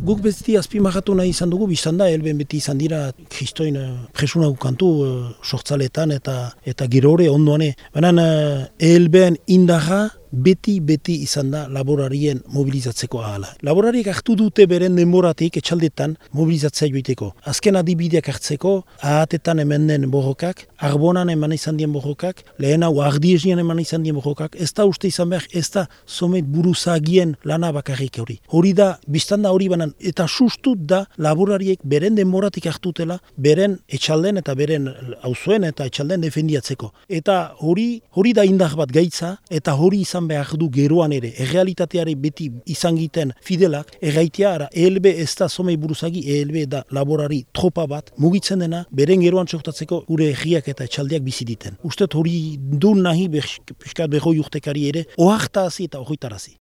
Guk beti azpimagatu nahi izan dugu, biztan da, elben beti izan dira kristoin uh, presunagu kantu uh, sortzaletan eta eta girore ondoane. Baina uh, elben beti beti izan da laborarien mobilizatzeko ahala. Laborariek hartu dute beren denboratik etxaldetan mobilizatzea joiteko. Azken adibideak hartzeko, ahatetan hemen den bohokak, arbonan eman izan dien bohokak, lehen hau ardiezian eman izan dien bohokak, ez da uste izan behar, ez da somet buruzagien lana bakarrik hori. Hori da, biztan da hori banan, eta sustut da laborariek beren denboratik hartutela, beren etxalden eta beren auzuen eta etxalden defendiatzeko. Eta hori, hori da indar bat gaitza, eta hori izan behar du geroan ere, errealitateare beti izan giten fidelak, erraitea ara, ELB ez da somei buruzagi, ELB da laborari tropa bat, mugitzen dena, beren geroan txoktatzeko gure herriak eta etxaldeak bizi diten. Ustet hori du nahi, piskat behoi urtekari ere, ohartazi eta ohoitarazi.